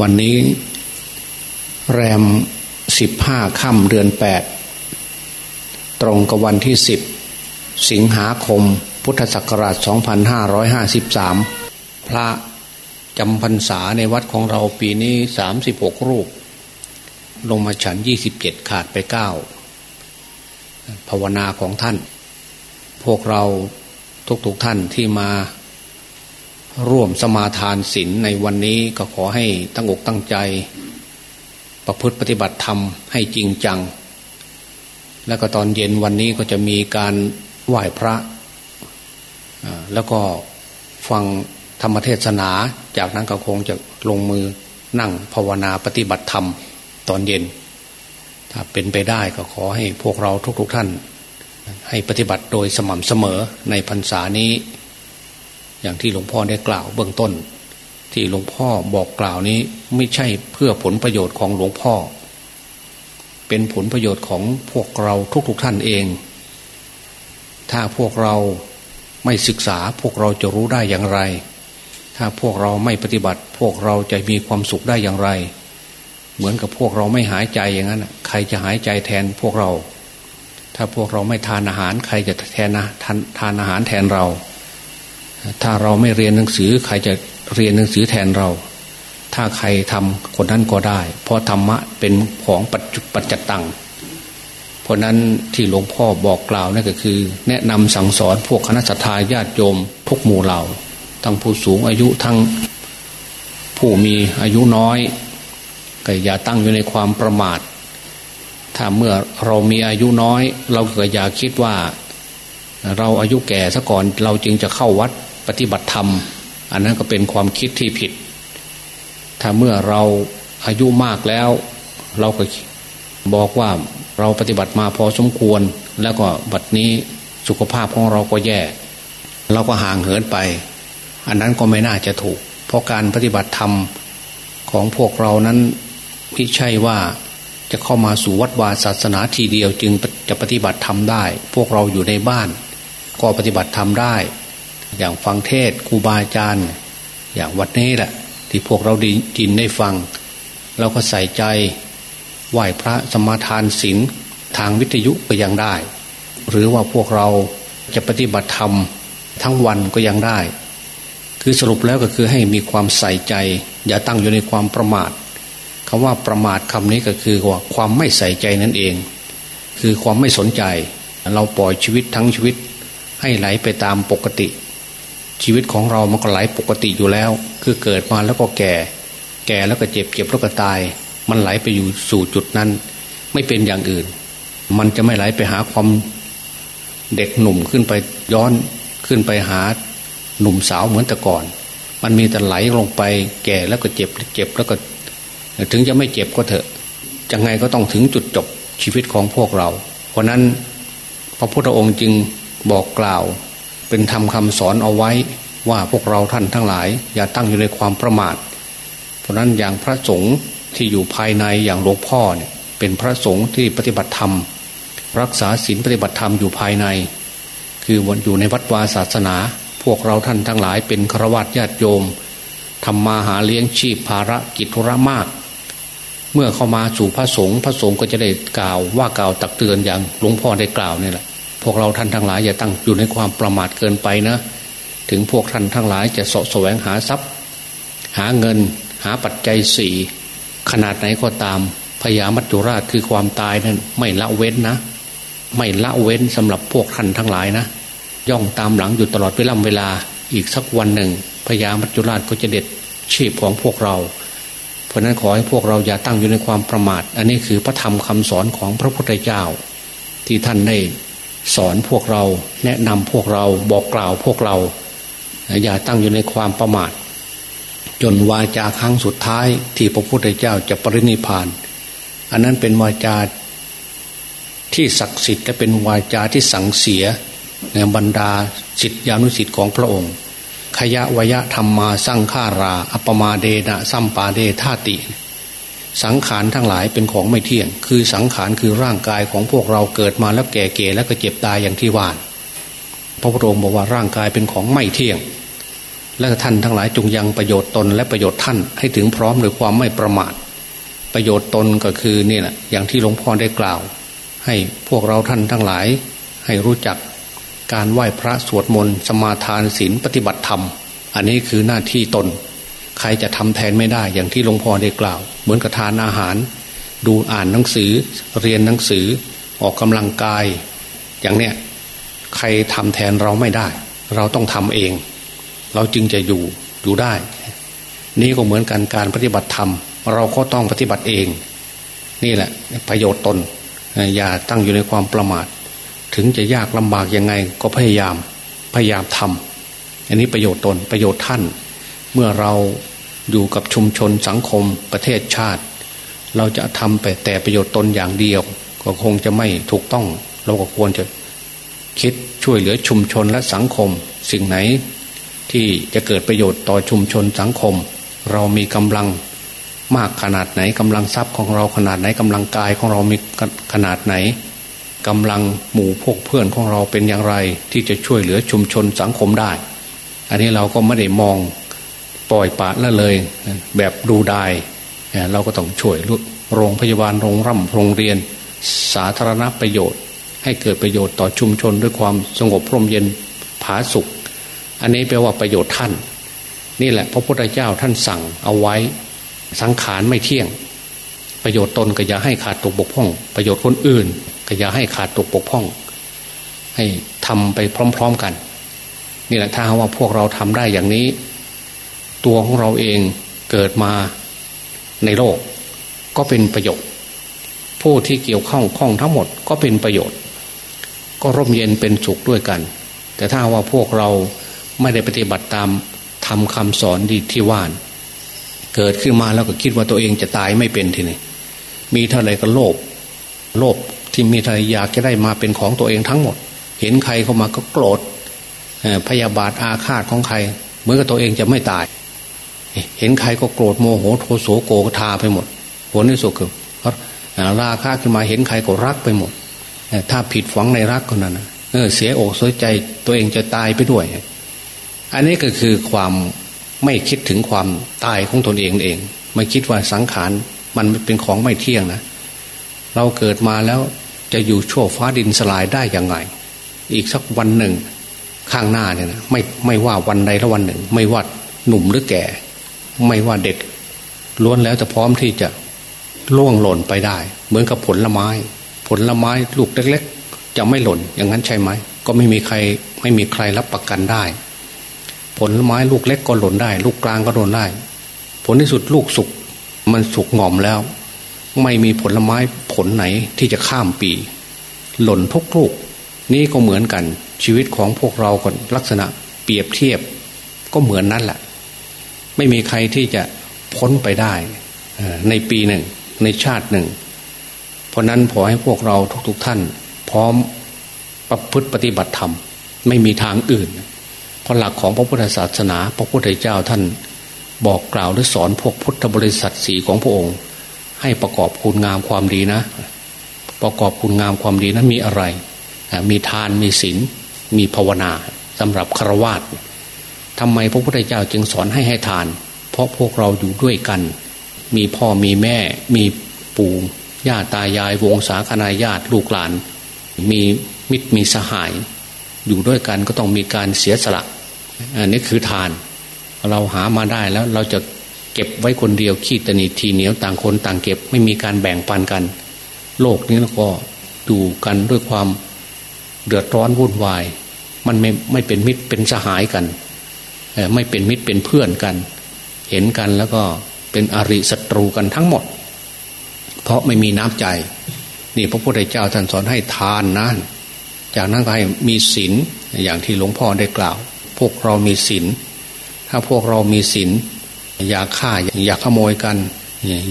วันนี้ แรมสิบห้าค่ำเดือนแปดตรงกับวันที่สิบสิงหาคม พุทธศักราช 2553 พระจำพรรษาในวัดของเราปีนี้ 36 รูป ลงมาฉัน 27 ขาดไป 9 ภาวนาของท่าน พวกเราทุกๆทท่านที่มา ร่วมสมาทานศีลในวันนี้ก็ขอให้ตั้งอกตั้งใจ ประพฤติปฏิบัติธรรมให้จริงจัง แล้วก็ตอนเย็นวันนี้ก็จะมีการไหว้พระ แล้วก็ฟังธรรมเทศนา จากนั้นก็คงจะลงมือนั่งภาวนาปฏิบัติธรรมตอนเย็น ถ้าเป็นไปได้ก็ขอให้พวกเราทุกๆทท่าน ให้ปฏิบัติโดยสม่ำเสมอในพรรษานี้ อย่างที่หลวงพ่อได้กล่าวเบื้องต้น ที่หลวงพ่อบอกกล่าวนี้ไม่ใช่เพื่อผลประโยชน์ของหลวงพ่อ เป็นผลประโยชน์ของพวกเราทุกๆทท่านเอง ถ้าพวกเราไม่ศึกษาพวกเราจะรู้ได้อย่างไร ถ้าพวกเราไม่ปฏิบัติ พวกเราจะมีความสุขได้อย่างไร เหมือนกับพวกเราไม่หายใจอย่างนั้น ใครจะหายใจแทนพวกเรา ถ้าพวกเราไม่ทานอาหาร ใครจะแทนนะทานอาหารแทนเรา ถ้าเราไม่เรียนหนังสือใครจะเรียนหนังสือแทนเรา ถ้าใครทำคนนั้นก็ได้ เพราะธรรมะเป็นของปัจจุปัจจตัง เพราะนั้นที่หลวงพ่อบอกกล่าวนั่นก็คือ แนะนำสั่งสอนพวกคณะสัตยาญาติโยมทุกหมู่เหล่า ทั้งผู้สูงอายุทั้งผู้มีอายุน้อยก็อย่าตั้งอยู่ในความประมาท ถ้าเมื่อเรามีอายุน้อย เราก็อย่าคิดว่า เราอายุแก่ซะก่อนเราจึงจะเข้าวัด ปฏิบัติธรรม อันนั้นก็เป็นความคิดที่ผิด ถ้าเมื่อเราอายุมากแล้ว เราก็บอกว่าเราปฏิบัติมาพอสมควร แล้วก็บัดนี้สุขภาพของเราก็แย่ เราก็ห่างเหินไป อันนั้นก็ไม่น่าจะถูก เพราะการปฏิบัติธรรมของพวกเรานั้นไม่ใช่ว่าจะเข้ามาสู่วัดวาศาสนาทีเดียวจึงจะปฏิบัติธรรมได้ พวกเราอยู่ในบ้าน ก็ปฏิบัติธรรมได้ อย่างฟังเทศครูบาอาจารย์อย่างวัดนี้แหละ ที่พวกเราดีจินได้ฟัง เราก็ใส่ใจไหว้พระสมาทานศีลทางวิทยุก็ยังได้ หรือว่าพวกเราจะปฏิบัติธรรมทั้งวันก็ยังได้ คือสรุปแล้วก็คือให้มีความใส่ใจ อย่าตั้งอยู่ในความประมาทคำว่าประมาทคำนี้ก็คือว่าความไม่ใส่ใจนั่นเอง คือความไม่สนใจ เราปล่อยชีวิตทั้งชีวิต ให้ไหลไปตามปกติ ชีวิตของเรามันก็ไหลปกติอยู่แล้ว คือเกิดมาแล้วก็แก่ แก่แล้วก็เจ็บเจ็บแล้วก็ตาย มันไหลไปอยู่สู่จุดนั้น ไม่เป็นอย่างอื่น มันจะไม่ไหลไปหาความเด็กหนุ่มขึ้นไปย้อนขึ้นไปหาหนุ่มสาวเหมือนแต่ก่อน มันมีแต่ไหลลงไปแก่แล้วก็เจ็บเจ็บแล้วก็ ถึงจะไม่เจ็บก็เถอะจะไงก็ต้องถึงจุดจบชีวิตของพวกเรา เพราะนั้นพระพุทธองค์จึงบอกกล่าว เป็นทำคำสอนเอาไว้ว่าพวกเราท่านทั้งหลาย อย่าตั้งอยู่ในความประมาท เพราะนั้นอย่างพระสงฆ์ที่อยู่ภายในอย่างหลวงพ่อเนี่ยเป็นพระสงฆ์ที่ปฏิบัติธรรม รักษาศีลปฏิบัติธรรมอยู่ภายใน คือวันอยู่ในวัดวาศาสนา พวกเราท่านทั้งหลาย เป็นฆราวาสญาติโยมทำมาหาเลี้ยงชีพภาระกิจธุระมาก เมื่อเข้ามาสู่พระสงฆ์พระสงฆ์ก็จะได้กล่าวว่ากล่าวตักเตือนอย่างหลวงพ่อได้กล่าวนี่แหละ พวกเราท่านทั้งหลายอย่าตั้งอยู่ในความประมาทเกินไปนะ ถึงพวกท่านทั้งหลายจะสะแสวงหาทรัพย์ หาเงิน หาปัจจัยสี่ขนาดไหนก็ตามพยามัจจุราชคือความตายนั้นไม่ละเว้นนะ ไม่ละเว้นสำหรับพวกท่านทั้งหลายนะ ย่องตามหลังอยู่ตลอดเวลาเวลาอีกสักวันหนึ่งพยามัจจุราชก็จะเด็ดชีพของพวกเรา เพราะนั้นขอให้พวกเราอย่าตั้งอยู่ในความประมาท อันนี้คือพระธรรมคำสอนของพระพุทธเจ้า ที่ท่านได้ สอนพวกเรา แนะนำพวกเราบอกกล่าวพวกเรา อย่าตั้งอยู่ในความประมาท จนวาจาครั้งสุดท้ายที่พระพุทธเจ้าจะปรินิพาน อันนั้นเป็นวาจาที่ศักดิ์สิทธิ์และเป็นวาจาที่สังเสียในบรรดาสิทธิานุสิทธิ์ของพระองค์ขยะวยะธรรมมาสร้างฆารา อัปมาเดนะซัมปาเดธาติ สังขารทั้งหลายเป็นของไม่เที่ยง คือสังขารคือร่างกายของพวกเราเกิดมาแล้วแก่เก่แล้วก็เจ็บตายอย่างที่ว่านพระพุทธองค์บอกว่าร่างกายเป็นของไม่เที่ยง และท่านทั้งหลายจงยังประโยชน์ตนและประโยชน์ท่านให้ถึงพร้อมโดยความไม่ประมาท ประโยชน์ตนก็คือนี่แหละอย่างที่หลวงพ่อได้กล่าว ให้พวกเราท่านทั้งหลาย ให้รู้จักการไหว้พระสวดมนต์สมาทานศีลปฏิบัติธรรม อันนี้คือหน้าที่ตน ใครจะทำแทนไม่ได้ อย่างที่หลวงพ่อได้กล่าว เหมือนกับทานอาหาร ดูอ่านหนังสือ เรียนหนังสือ ออกกำลังกาย อย่างเนี้ยใครทำแทนเราไม่ได้ เราต้องทำเอง เราจึงจะอยู่อยู่ได้ นี่ก็เหมือนกันการปฏิบัติธรรม เราก็ต้องปฏิบัติเอง นี่แหละ ประโยชน์ตน อย่าตั้งอยู่ในความประมาท ถึงจะยากลำบากยังไงก็พยายามพยายามทำอันนี้ประโยชน์ตนประโยชน์ท่าน เมื่อเรา อยู่กับชุมชนสังคมประเทศชาติ เราจะทำไปแต่ประโยชน์ตนอย่างเดียว ก็คงจะไม่ถูกต้อง เราก็ควรจะคิดช่วยเหลือชุมชนและสังคม สิ่งไหนที่จะเกิดประโยชน์ต่อชุมชนสังคม เรามีกำลังมากขนาดไหนกำลังทรัพย์ของเราขนาดไหนกำลังกายของเรามีขนาดไหนกำลังหมู่พวกเพื่อนของเราเป็นอย่างไร ที่จะช่วยเหลือชุมชนสังคมได้ อันนี้เราก็ไม่ได้มอง ปล่อยปะละเลย แบบดูดายเราก็ต้องช่วยโรงพยาบาลโรงร่ำโรงเรียน สาธารณประโยชน์ ให้เกิดประโยชน์ต่อชุมชนด้วยความสงบพร่มเย็นผาสุข อันนี้แปลว่าประโยชน์ท่าน นี่แหละพระพุทธเจ้าท่านสั่งเอาไว้สังขารไม่เที่ยง ประโยชน์ตนก็อย่าให้ขาดตกบกพร่อง ประโยชน์คนอื่นก็อย่าให้ขาดตกปกพร่อง ให้ทำไปพร้อม ๆกัน นี่แหละถ้าว่าพวกเราทำได้อย่างนี้ ตัวของเราเองเกิดมาในโลก ก็เป็นประโยชน์ ผู้ที่เกี่ยวข้องข้องทั้งหมดก็เป็นประโยชน์ ก็ร่มเย็นเป็นสุขด้วยกัน แต่ถ้าว่าพวกเราไม่ได้ปฏิบัติตามทำคำสอนดีที่ว่าน เกิดขึ้นมาแล้วก็คิดว่าตัวเองจะตายไม่เป็นทีนี้มีเท่าไรก็โลภโลภที่มีใครอยากจะได้มาเป็นของตัวเองทั้งหมด เห็นใครเข้ามาก็โกรธพยาบาทอาฆาตของใครเหมือนกับตัวเองจะไม่ตาย เห็นใครก็โกรธโมโหโทโสโกธาไปหมด ผลที่สุดคือราคาขึ้นมาเห็นใครก็รักไปหมด ถ้าผิดฝังในรักคนนั้นเออเสียอกเสียใจตัวเองจะตายไปด้วย อันนี้ก็คือความไม่คิดถึงความตายของตนเองเอง ไม่คิดว่าสังขารมันเป็นของไม่เที่ยงนะ เราเกิดมาแล้วจะอยู่ชั่วฟ้าดินสลายได้อย่างไง อีกสักวันหนึ่งข้างหน้าเนี่ยนะไม่ไม่ว่าวันใดละวันหนึ่ง ไม่ว่าหนุ่มหรือแก่ ไม่ว่าเด็กล้วนแล้วจะพร้อมที่จะล่วงหล่นไปได้ เหมือนกับผลไม้ ผลไม้ลูกเล็ก ๆ จะไม่หล่นอย่างนั้นใช่ไหม ก็ไม่มีใครไม่มีใครรับประกันได้ ผลไม้ลูกเล็กก็หล่นได้ ลูกกลางก็หล่นได้ ผลที่สุดลูกสุกมันสุกงอมแล้ว ไม่มีผลไม้ผลไหนที่จะข้ามปี หล่นทุกลูก นี่ก็เหมือนกันชีวิตของพวกเราก็ลักษณะเปรียบเทียบ ก็เหมือนนั่นแหละ ไม่มีใครที่จะพ้นไปได้ในปีหนึ่ง ในชาติหนึ่ง เพราะนั้นขอให้พวกเราทุก ๆท่าน พร้อมประพฤติปฏิบัติธรรม ไม่มีทางอื่น เพราะหลักของพระพุทธศาสนา พระพุทธเจ้าท่านบอกกล่าวหรือสอนพวกพุทธบริษัทสีของพระองค์ ให้ประกอบคุณงามความดีนะ ประกอบคุณงามความดีนั้นมีอะไร มีทานมีศีลมีภาวนาสำหรับครวาต ทำไมพระพุทธเจ้าจึงสอนให้ให้ทาน เพราะพวกเราอยู่ด้วยกัน มีพ่อมีแม่ มีปู่ย่าตายายวงศาคณาญาติลูกหลาน มีมิตรมีสหาย อยู่ด้วยกันก็ต้องมีการเสียสละอันนี้คือทาน เราหามาได้แล้วเราจะเก็บไว้คนเดียวขี้ตนีทีเหนียวต่างคนต่างเก็บไม่มีการแบ่งปันกัน โลกนี้ก็ดูกันด้วยความเดือดร้อนวุ่นวาย มันไม่ไม่เป็นมิตรเป็นสหายกัน ไม่เป็นมิตรเป็นเพื่อนกัน เห็นกันแล้วก็เป็นอริศัตรูกันทั้งหมด เพราะไม่มีน้ำใจ นี่พระพุทธเจ้าท่านสอนให้ทานนั่นจากนั้นก็ให้มีศีลอย่างที่หลวงพ่อได้กล่าว พวกเรามีศีลถ้าพวกเรามีศีลอย่าฆ่าอย่าขโมยกัน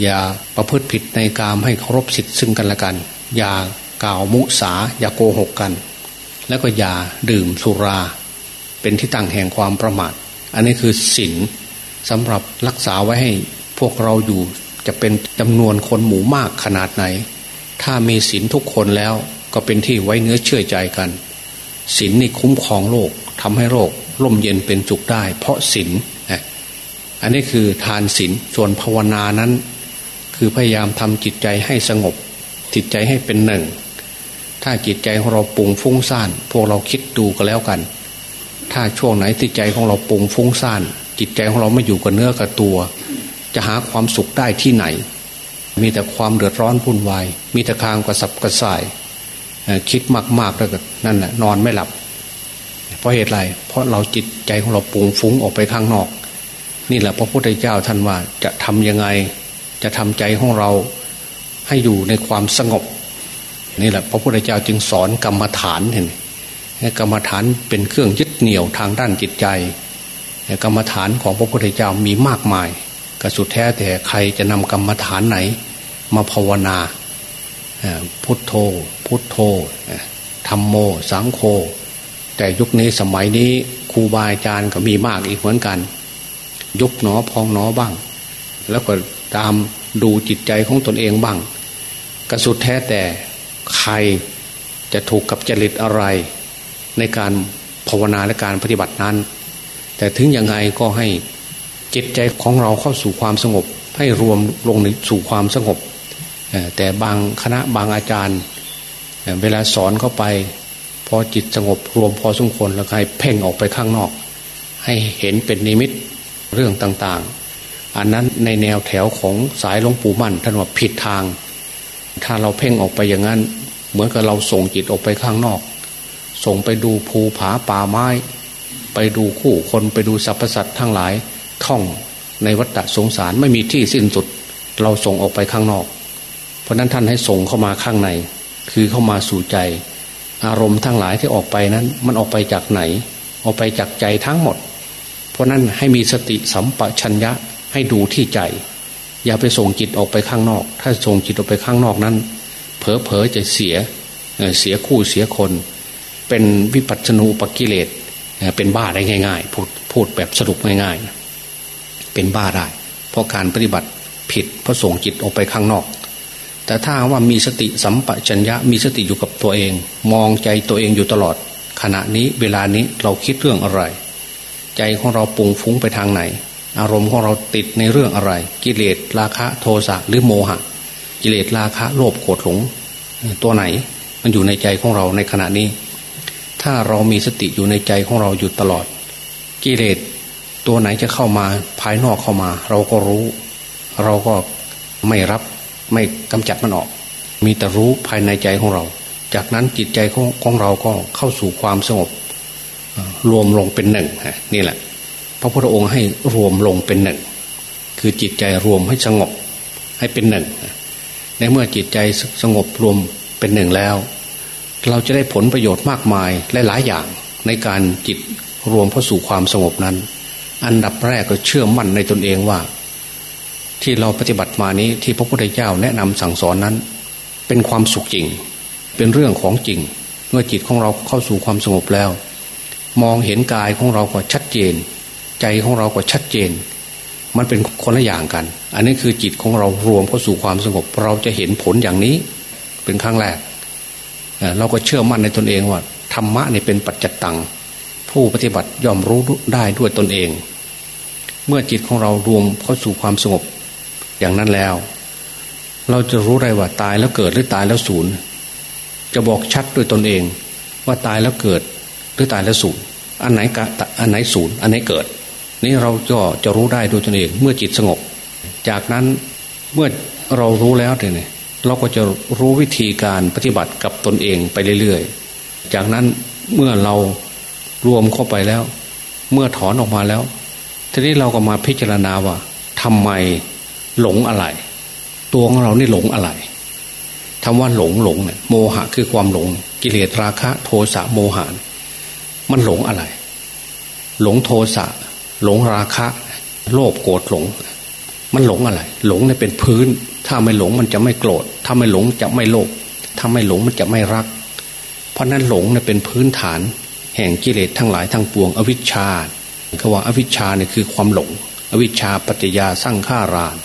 อย่าประพฤติผิดในกามให้เคารพสิทธิ์ซึ่งกันและกัน อย่ากล่าวมุสา อย่าโกหกกัน แล้วก็อย่าดื่มสุรา เป็นที่ตั้งแห่งความประมาท อันนี้คือศีลสำหรับรักษาไว้ให้พวกเราอยู่จะเป็นจำนวนคนหมู่มากขนาดไหน ถ้ามีศีลทุกคนแล้วก็เป็นที่ไว้เนื้อเชื่อใจกันศีลนี่คุ้มครองโลกทำให้โลกร่มเย็นเป็นจุกได้ เพราะศีลอันนี้คือทานศีลส่วนภาวนานั้น คือพยายามทำจิตใจให้สงบ จิตใจให้เป็นหนึ่ง ถ้าจิตใจของเราปุ่งฟุ้งซ่าน พวกเราคิดดูก็แล้วกัน ถ้าช่วงไหนที่ใจของเราปุงฟุ้งซ่าน จิตใจของเราไม่อยู่กับเนื้อกับตัว จะหาความสุขได้ที่ไหน มีแต่ความเดือดร้อนพุ่นวายมีแต่คางกระสับกระส่ายคิดมากๆแล้วก็นั่นแหละนอนไม่หลับ เพราะเหตุไรเพราะเราจิตใจของเราปุงฟุ้งออกไปข้างนอก นี่แหละพระพุทธเจ้าท่านว่าจะทำยังไง จะทำใจของเราให้อยู่ในความสงบ นี่แหละ พระพุทธเจ้าจึงสอนกรรมฐานเห็นกรรมฐานเป็นเครื่องยึด เหนี่ยวทางด้านจิตใจ กรรมฐานของพระพุทธเจ้ามีมากมายก็สุดแท้แต่ใครจะนำกรรมฐานไหน มาภาวนาพุทโธ พุทโธธรรมโมสังโฆแต่ยุคนี้สมัยนี้ครูบาอาจารย์ก็มีมากอีกเหมือนกัน ยุบหนอพองหนอบ้าง แล้วก็ตามดูจิตใจของตนเองบ้างกระสุดแท้แต่ใครจะถูกกับจริตอะไร ในการ ภาวนาและการปฏิบัตินั้น แต่ถึงยังไงก็ให้จิตใจของเราเข้าสู่ความสงบ ให้รวมลงในสู่ความสงบ แต่บางคณะบางอาจารย์ เวลาสอนเข้าไป พอจิตสงบรวมพอสมควรแล้วให้เพ่งออกไปข้างนอก ให้เห็นเป็นนิมิตเรื่องต่างๆ อันนั้นในแนวแถวของสายหลวงปู่มั่นท่านว่าผิดทาง ถ้าเราเพ่งออกไปอย่างนั้น เหมือนกับเราส่งจิตออกไปข้างนอก ส่งไปดูภูผาป่าไม้ ไปดูคู่คนไปดูสรรพสัตว์ทั้งหลายท่องในวัฏสงสารไม่มีที่สิ้นสุด เราส่งออกไปข้างนอก เพราะนั้นท่านให้ส่งเข้ามาข้างใน คือเข้ามาสู่ใจ อารมณ์ทั้งหลายที่ออกไปนั้น มันออกไปจากไหน ออกไปจากใจทั้งหมด เพราะนั้นให้มีสติสัมปชัญญะให้ดูที่ใจ อย่าไปส่งจิตออกไปข้างนอก ถ้าส่งจิตออกไปข้างนอกนั้น เผลอเผลจะเสียเสียคู่เสียคน เป็นวิปัสสนูปกิเลสเป็นบ้าได้ง่ายๆ พูดพูดแบบสรุปง่ายๆ เป็นบ้าได้ เพราะการปฏิบัติผิดเพราะส่งจิตออกไปข้างนอก แต่ถ้าว่ามีสติสัมปชัญญะมีสติอยู่กับตัวเอง มองใจตัวเองอยู่ตลอด ขณะนี้เวลานี้เราคิดเรื่องอะไร ใจของเราปุงฟุ้งไปทางไหน อารมณ์ของเราติดในเรื่องอะไร กิเลสราคะโทสะหรือโมหะ กิเลสราคะโลภโกรธหลงตัวไหน มันอยู่ในใจของเราในขณะนี้ ถ้าเรามีสติอยู่ในใจของเราอยู่ตลอด กิเลสตัวไหนจะเข้ามาภายนอกเข้ามา เราก็รู้ เราก็ไม่รับไม่กำจัดมันออก มีแต่รู้ภายในใจของเรา จากนั้นจิตใจของของเราก็เข้าสู่ความสงบ รวมลงเป็นหนึ่งนี่แหละ พระพุทธองค์ให้รวมลงเป็นหนึ่ง คือจิตใจรวมให้สงบให้เป็นหนึ่งในเมื่อจิตใจสงบรวมเป็นหนึ่งแล้ว เราจะได้ผลประโยชน์มากมายและหลายอย่างในการจิตรวมเข้าสู่ความสงบนั้น อันดับแรกก็เชื่อมั่นในตนเองว่า ที่เราปฏิบัติมานี้ที่พระพุทธเจ้าแนะนำสั่งสอนนั้น เป็นความสุขจริง เป็นเรื่องของจริง เมื่อจิตของเราเข้าสู่ความสงบแล้ว มองเห็นกายของเราก็ชัดเจน ใจของเราก็ชัดเจน มันเป็นคนละอย่างกัน อันนี้คือจิตของเรารวมเข้าสู่ความสงบ เราจะเห็นผลอย่างนี้ เป็นครั้งแรก เราก็เชื่อมั่นในตนเองว่าธรรมะนี่เป็นปัจจตัง ผู้ปฏิบัติย่อมรู้ได้ด้วยตนเอง เมื่อจิตของเรารวมเข้าสู่ความสงบ อย่างนั้นแล้ว เราจะรู้ได้ว่าตายแล้วเกิดหรือตายแล้วสูญจะบอกชัดด้วยตนเอง ว่าตายแล้วเกิดหรือตายแล้วสูญอันไหนกะอันไหนสูญอันไหนเกิด นี่เราก็จะรู้ได้ด้วยตนเอง เมื่อจิตสงบ จากนั้นเมื่อเรารู้แล้วเนี่ย เราก็จะรู้วิธีการปฏิบัติกับตนเองไปเรื่อยๆ จากนั้นเมื่อเรารวมเข้าไปแล้ว เมื่อถอนออกมาแล้ว ทีนี้เราก็มาพิจารณาว่าทำไมหลงอะไร ตัวของเรานี่หลงอะไรคำว่าหลงหลงเนี่ยโมหะคือความหลง กิเลสราคะ โทสะโมหะมันหลงอะไร หลงโทสะหลงราคะ โลภโกรธหลง มันหลงอะไร หลงเนี่ยเป็นพื้น ถ้าไม่หลงมันจะไม่โกรธ ถ้าไม่หลงจะไม่โลภ ถ้าไม่หลงมันจะไม่รัก เพราะนั้นหลงเนี่ยเป็นพื้นฐาน แห่งกิเลสทั้งหลายทั้งปวง อวิชชาคำว่าอวิชชาเนี่ยคือความหลง อวิชชาปัจจยาสร้างฆาราน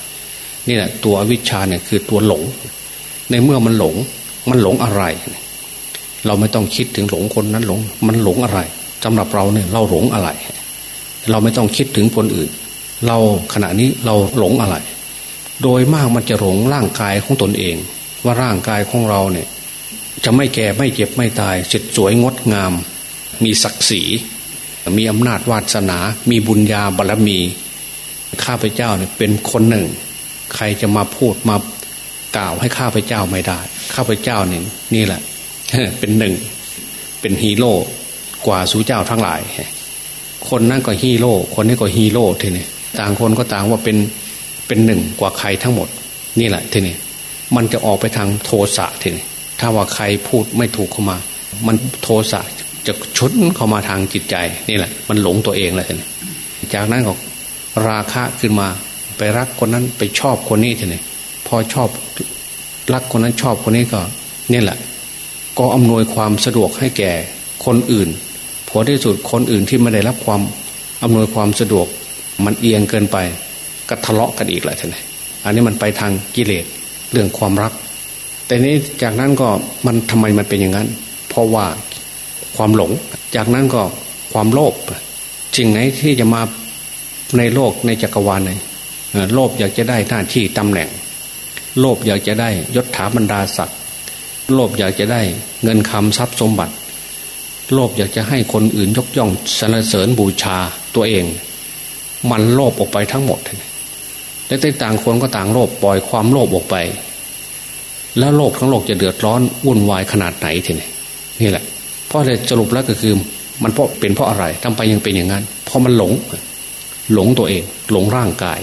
นี่แหละตัวอวิชชาเนี่ยคือตัวหลง ในเมื่อมันหลง มันหลงอะไร เราไม่ต้องคิดถึงหลงคนนั้นหลง มันหลงอะไรสสำหรับเราเนี่ยเราหลงอะไร เราไม่ต้องคิดถึงคนอื่น เราขณะนี้เราหลงอะไร โดยมากมันจะหลงร่างกายของตนเอง ว่าร่างกายของเราเนี่ย จะไม่แก่ไม่เจ็บไม่ตายสร็จสวยงดงาม มีศักดิ์ศรีมีอำนาจวาสนา มีบุญญาบารมี ข้าพเจ้าเนี่ยเป็นคนหนึ่ง ใครจะมาพูดมากล่าวให้ข้าพเจ้าไม่ได้ ข้าพเจ้าเนี่ยนี่แหละ เป็นหนึ่ง เป็นฮีโร่กว่าสู่เจ้าทั้งหลาย คนนั่นก็ฮีโร่คนนี้ก็ฮีโร่ทีนี้ ต่างคนก็ต่างว่าเป็นเป็นหนึ่งกว่าใครทั้งหมด นี่แหละทีนี้มันจะออกไปทางโทสะทีนี้ถ้าว่าใครพูดไม่ถูกเข้ามา มันโทสะจะชนเข้ามาทางจิตใจนี่แหละ มันหลงตัวเองเลยทีนี้จากนั้นก็ราคะขึ้นมา ไปรักคนนั้นไปชอบคนนี้ทีนี้พอชอบรักคนนั้นชอบคนนี้ก็นี่แหละ ก็อำนวยความสะดวกให้แก่คนอื่นผลที่สุดคนอื่นที่ไม่ได้รับความอำนวยความสะดวก มันเอียงเกินไปก็ทะเลาะกันอีกแหละท่านอันนี้มันไปทางกิเลสเรื่องความรัก แต่นี้จากนั้นก็มันทำไมมันเป็นอย่างนั้น เพราะว่าความหลง จากนั้นก็ความโลภจริงไหนที่จะมาในโลกในจักรวาลไหนโลภอยากจะได้หน้าที่ตำแหน่ง โลภอยากจะได้ยศถาบรรดาศักดิ์โลภอยากจะได้เงินคำทรัพย์สมบัติ โลภอยากจะให้คนอื่นยกย่องสรรเสริญบูชาตัวเอง มันโลภออกไปทั้งหมดและต่างคนก็ต่างโลภปล่อยความโลภออกไป แล้วโลกทั้งโลกจะเดือดร้อนวุ่นวายขนาดไหนทีนี้นี่แหละเพราะเลยสรุปแล้วก็คือ มันเพราะเป็นเพราะอะไรทำไปยังเป็นอย่างนั้นเพราะมันหลง หลงตัวเอง หลงร่างกาย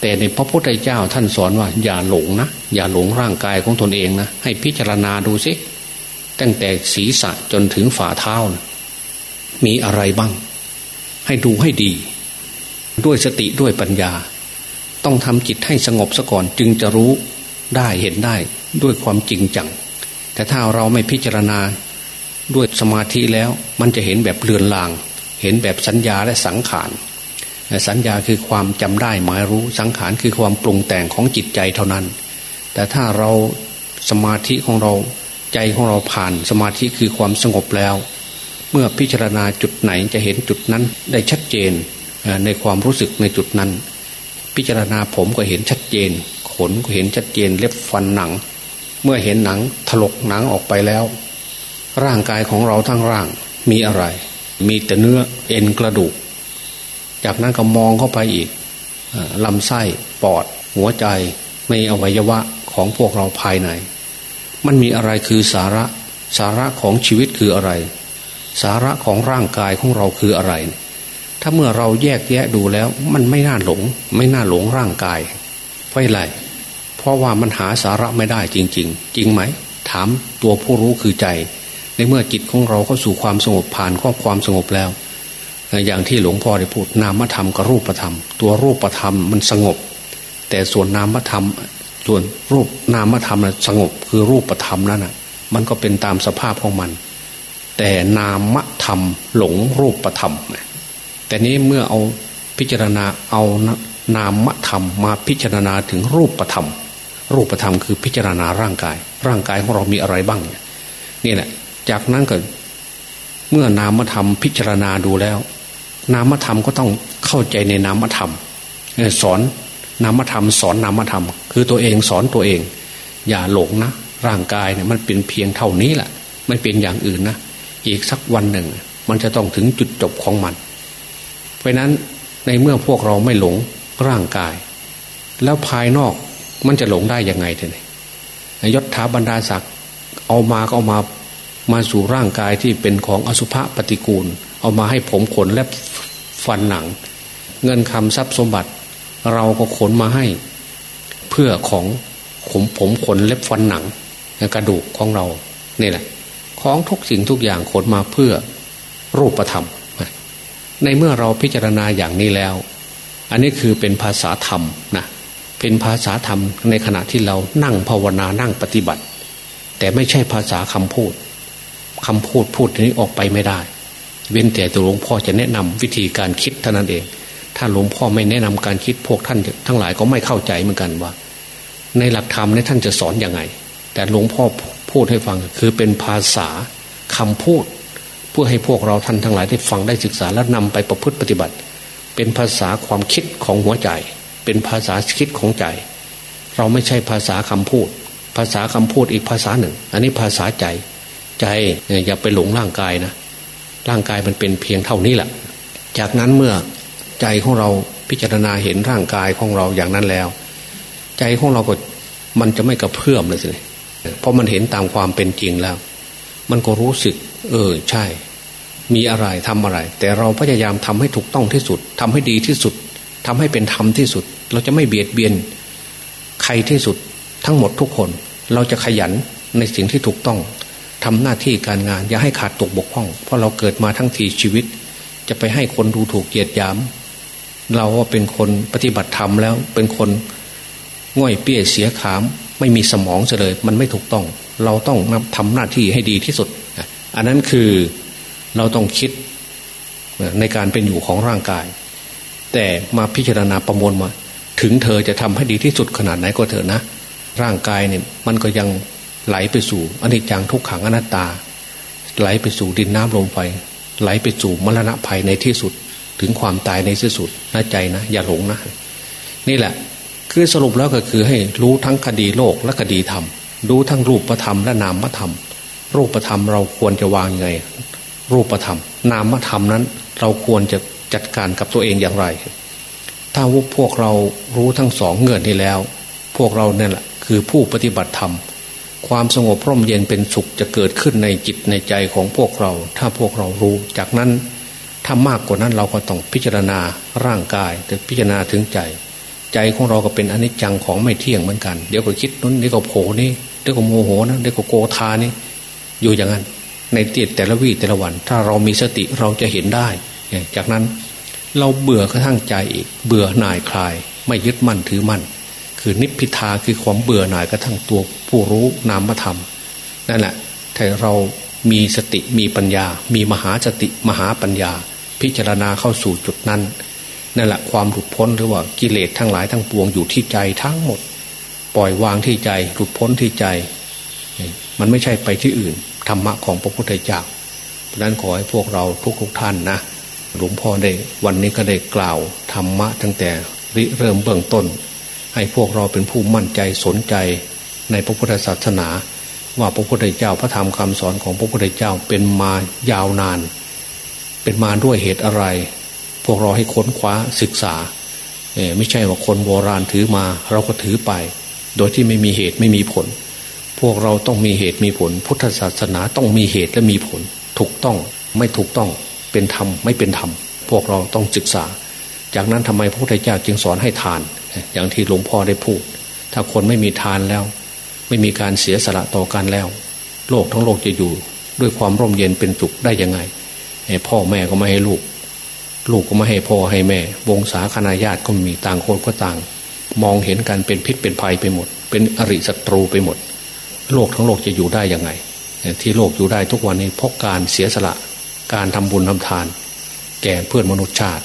แต่ในพระพุทธเจ้าท่านสอนว่า อย่าหลงนะอย่าหลงร่างกายของตนเองนะให้พิจารณาดูสิตั้งแต่ศีรษะจนถึงฝ่าเท้านะมีอะไรบ้าง ให้ดูให้ดี ด้วยสติด้วยปัญญา ต้องทำจิตให้สงบซะก่อนจึงจะรู้ได้เห็นได้ด้วยความจริงจัง แต่ถ้าเราไม่พิจารณาด้วยสมาธิแล้วมันจะเห็นแบบเลือนลาง เห็นแบบสัญญาและสังขารสัญญาคือความจำได้หมายรู้สังขารคือความปรุงแต่งของจิตใจเท่านั้น แต่ถ้าเราสมาธิของเราใจของเราผ่านสมาธิคือความสงบแล้ว เมื่อพิจารณาจุดไหนจะเห็นจุดนั้นได้ชัดเจน ในความรู้สึกในจุดนั้น พิจารณาผมก็เห็นชัดเจน ขนก็เห็นชัดเจน เล็บฟันหนัง เมื่อเห็นหนังถลกหนังออกไปแล้ว ร่างกายของเราทั้งร่างมีอะไร มีแต่เนื้อเอ็นกระดูก จากนั้นก็มองเข้าไปอีกลำไส้ปอด หัวใจในอวัยวะของพวกเราภายใน มันมีอะไรคือสาระสาระของชีวิตคืออะไร สาระของร่างกายของเราคืออะไร ถ้าเมื่อเราแยกแยะดูแล้ว มันไม่น่าหลง ไม่น่าหลงร่างกายเพราะอะไรเพราะว่ามันหาสาระไม่ได้จริง ๆ จริงไหม ถามตัวผู้รู้คือใจ ในเมื่อจิตของเราเข้าสู่ความสงบผ่านข้อความสงบแล้ว อย่างที่หลวงพ่อได้พูดนามธรรมกับรูปธรรม ตัวรูปธรรมมันสงบ แต่ส่วนนามธรรม ส่วนรูปนามธรรมสงบคือรูปธรรมนั่นอะมันก็เป็นตามสภาพของมัน แต่นามธรรมหลงรูปธรรม แต่นี้เมื่อเอาพิจารณาเอานามธรรมมาพิจารณาถึงรูปธรรม รูปธรรมคือพิจารณาร่างกาย ร่างกายของเรามีอะไรบ้างเนี่ยแหละ จากนั้นก็เมื่อนามธรรมพิจารณาดูแล้ว นามธรรมก็ต้องเข้าใจในนามธรรมสอนนามธรรม สอนนามธรรม คือตัวเองสอนตัวเอง อย่าหลงนะ ร่างกายเนี่ยมันเป็นเพียงเท่านี้แหละไม่เป็นอย่างอื่นนะอีกสักวันหนึ่ง มันจะต้องถึงจุดจบของมัน เพราะนั้นในเมื่อพวกเราไม่หลงร่างกาย แล้วภายนอกมันจะหลงได้ยังไงเท่นี่ยศถาบรรดาศักดิ์เอามาก็เอามามาสู่ร่างกายที่เป็นของอสุภะปฏิกูล เอามาให้ผมขนและฟันหนัง เงินคำทรัพย์สมบัติ เราก็ขนมาให้ เพื่อของขมผมขนเล็บฟันหนังกระดูกของเราเนี่แหละ ของทุกสิ่งทุกอย่างขนมาเพื่อรูปธรรม ในเมื่อเราพิจารณาอย่างนี้แล้ว อันนี้คือเป็นภาษาธรรมนะเป็นภาษาธรรมในขณะที่เรานั่งภาวนานั่งปฏิบัติ แต่ไม่ใช่ภาษาคำพูดคำพูดพูดนี้ออกไปไม่ได้ เว้นแต่ตัวหลวงพ่อจะแนะนำวิธีการคิดเท่านั้นเอง ถ้าหลวงพ่อไม่แนะนำการคิดพวกท่านทั้งหลายก็ไม่เข้าใจเหมือนกันว่า ในหลักธรรมนี่ท่านจะสอนอยังไง แต่หลวงพ่อพูดให้ฟังคือเป็นภาษาคำพูด เพื่อให้พวกเราท่านทั้งหลายได้ฟังได้ศึกษาและนำไปประพฤติปฏิบัติ เป็นภาษาความคิดของหัวใจ เป็นภาษาคิดของใจ เราไม่ใช่ภาษาคำพูด ภาษาคำพูดอีกภาษาหนึ่ง อันนี้ภาษาใจใจอย่าไปหลงร่างกายนะ ร่างกายมันเป็นเพียงเท่านี้แหละ จากนั้นเมื่อใจของเราพิจารณาเห็นร่างกายของเราอย่างนั้นแล้ว ใจของเราก็มันจะไม่กระเพื่อมเลยสิเพราะมันเห็นตามความเป็นจริงแล้ว มันก็รู้สึก เออใช่ มีอะไรทำอะไร แต่เราพยายามทำให้ถูกต้องที่สุดทำให้ดีที่สุดทำให้เป็นธรรมที่สุด เราจะไม่เบียดเบียน ใครที่สุด ทั้งหมดทุกคน เราจะขยันในสิ่งที่ถูกต้องทำหน้าที่การงาน อย่าให้ขาดตกบกพร่อง เพราะเราเกิดมาทั้งทีชีวิต จะไปให้คนดูถูกเกียดยามเราว่าเป็นคนปฏิบัติธรรมแล้วเป็นคนง่อยเปี้ยเสียขาม ไม่มีสมองเลย มันไม่ถูกต้อง เราต้องทำหน้าที่ให้ดีที่สุด อันนั้นคือเราต้องคิดในการเป็นอยู่ของร่างกาย แต่มาพิจารณาประมวลมาถึงเธอจะทำให้ดีที่สุดขนาดไหนก็เถอะนะ ร่างกายเนี่ยมันก็ยังไหลไปสู่อนิจจังทุกขังอนัตตา ไหลไปสู่ดินน้ำลมไฟไหลไปสู่มรณะภัยในที่สุด ถึงความตายในที่สุดน่าใจนะ อย่าหลงนะ นี่แหละ คือสรุปแล้วก็คือให้รู้ทั้งคดีโลกและคดีธรรมรู้ทั้งรูปธรรมและนามธรรม รูปธรรมเราควรจะวางยังไง รูปธรรม นามธรรมนั้น เราควรจะจัดการกับตัวเองอย่างไร ถ้าพวกเรารู้ทั้งสองเงื่อนนี้แล้ว พวกเราเนี่ยแหละคือผู้ปฏิบัติธรรม ความสงบร่มเย็นเป็นสุขจะเกิดขึ้นในจิตในใจของพวกเรา ถ้าพวกเรารู้จากนั้นถ้ามากกว่านั้นเราก็ต้องพิจารณาร่างกายแต่พิจารณาถึงใจ ใจของเราก็เป็นอนิจจังของไม่เที่ยงเหมือนกัน เดี๋ยวก็คิดนู้นเดี๋ยวก็โผล่นี่เดี๋ยวก็โมโหนะเดี๋ยวก็โกธานี่ อยู่อย่างนั้น ในเตียแต่ละวี่แต่ละวัน ถ้าเรามีสติเราจะเห็นได้ จากนั้นเราเบื่อกระทั่งใจอีก เบื่อหน่ายคลาย ไม่ยึดมั่นถือมั่น คือนิพพิทาคือความเบื่อหน่ายกระทั่งตัวผู้รู้นามธรรมนั่นแหละถ้าเรามีสติมีปัญญา มีมหาสติมหาปัญญา พิจารณาเข้าสู่จุดนั้นนั่นแหละความหลุดพ้นหรือว่ากิเลสทั้งหลายทั้งปวงอยู่ที่ใจทั้งหมด ปล่อยวางที่ใจหลุดพ้นที่ใจ มันไม่ใช่ไปที่อื่น ธรรมะของพระพุทธเจ้าเพราะนั้นขอให้พวกเราทุกๆทท่านนะหลวงพ่อได้วันนี้ก็ได้กล่าวธรรมะตั้งแต่ริเริ่มเบื้องต้น ให้พวกเราเป็นผู้มั่นใจสนใจในพระพุทธศาสนา ว่าพระพุทธเจ้าพระธรรมคำสอนของพระพุทธเจ้าเป็นมายาวนาน เป็นมาด้วยเหตุอะไร พวกเราให้ค้นคว้าศึกษาไม่ใช่ว่าคนโบราณถือมา เราก็ถือไป โดยที่ไม่มีเหตุไม่มีผล พวกเราต้องมีเหตุมีผล พุทธศาสนาต้องมีเหตุและมีผล ถูกต้องไม่ถูกต้องเป็นธรรมไม่เป็นธรรม พวกเราต้องศึกษา จากนั้นทำไมพระพุทธเจ้าจึงสอนให้ทาน อย่างที่หลวงพ่อได้พูด ถ้าคนไม่มีทานแล้ว ไม่มีการเสียสละต่อกันแล้ว โลกทั้งโลกจะอยู่ ด้วยความร่มเย็นเป็นสุขได้ยังไงพ่อแม่ก็ไม่ให้ลูก ลูกก็ไม่ให้พ่อให้แม่ วงศาคณาญาติก็มีต่างคนก็ต่าง มองเห็นกันเป็นพิษเป็นภัยไปหมด เป็นอริศัตรูไปหมด โลกทั้งโลกจะอยู่ได้ยังไง ที่โลกอยู่ได้ทุกวันนี้เพราะการเสียสละการทำบุญทำทาน แก่เพื่อนมนุษยชาติ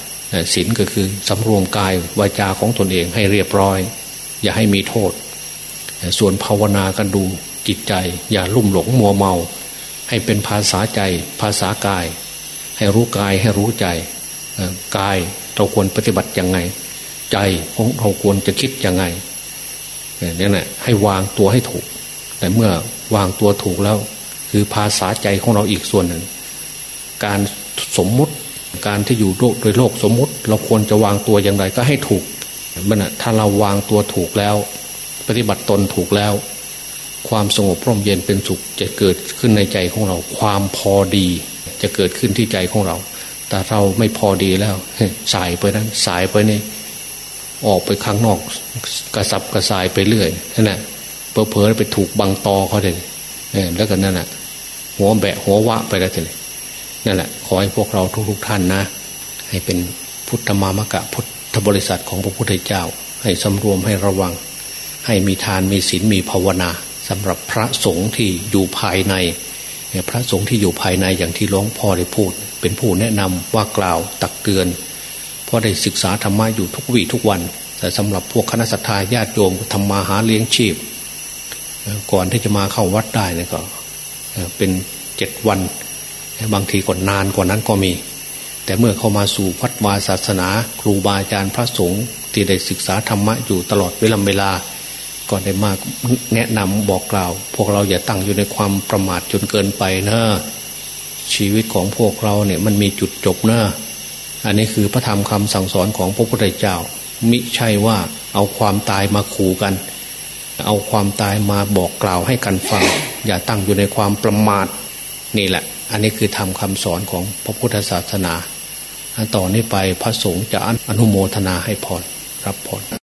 ศีลก็คือสำรวมกายวาจาของตนเองให้เรียบร้อย อย่าให้มีโทษ ส่วนภาวนากันดูจิตใจ อย่าลุ่มหลงมัวเมา ให้เป็นภาษาใจ ภาษากาย ให้รู้กายให้รู้ใจกายเราควรปฏิบัติยังไง ใจของเราควรจะคิดยังไงนี่แหละให้วางตัวให้ถูก แต่เมื่อวางตัวถูกแล้ว คือภาษาใจของเราอีกส่วนหนึ่ง การสมมุติการที่อยู่โดยโลกสมมุติ เราควรจะวางตัวอย่างไรก็ให้ถูกมันถ้าเราวางตัวถูกแล้ว ปฏิบัติตนถูกแล้ว ความสงบร่มเย็นเป็นสุขจะเกิดขึ้นในใจของเรา ความพอดี จะเกิดขึ้นที่ใจของเรา แต่เราไม่พอดีแล้วสายไปนั้นสายไปนี่ออกไปข้างนอก กระสับกระสายไปเรื่อยนั่นแหละ เพอเพอไปถูกบังตอเขาเลยแล้วก็นั่นแหละหัวแบะหัววะไปแล้วเลยนั่นแหละ ขอให้พวกเราทุกๆทท่านนะ ให้เป็นพุทธมามะกะพุทธบริษัทของพระพุทธเจ้า ให้สำรวมให้ระวัง ให้มีทานมีศีลมีภาวนาสำหรับพระสงฆ์ที่อยู่ภายในพระสงฆ์ที่อยู่ภายในอย่างที่หลวงพ่อได้พูด เป็นผู้แนะนำว่ากล่าวตักเตือนเพราะได้ศึกษาธรรมะอยู่ทุกวี่ทุกวัน แต่สำหรับพวกคณะสัตยาญาติโยมทำมาหาเลี้ยงชีพ ก่อนที่จะมาเข้าวัดได้นี่ก็เป็นเจ็ดวัน บางทีก่อนนานกว่านั้นก็มี แต่เมื่อเข้ามาสู่พัฒวาศาสนา ครูบาอาจารย์พระสงฆ์ที่ได้ศึกษาธรรมะอยู่ตลอดเวลาเวลาก็ได้มากแนะนำบอกกล่าว พวกเราอย่าตั้งอยู่ในความประมาทจนเกินไปนะชีวิตของพวกเราเนี่ยมันมีจุดจบนะอันนี้คือพระธรรมคำสั่งสอนของพระพุทธเจ้า มิใช่ว่าเอาความตายมาขู่กัน เอาความตายมาบอกกล่าวให้กันฟัง อย่าตั้งอยู่ในความประมาทนี่แหละ อันนี้คือทำคำสอนของพระพุทธศาสนา ต่อนนี้ไปพระสงฆ์จะอนุโมทนาให้พรรับพร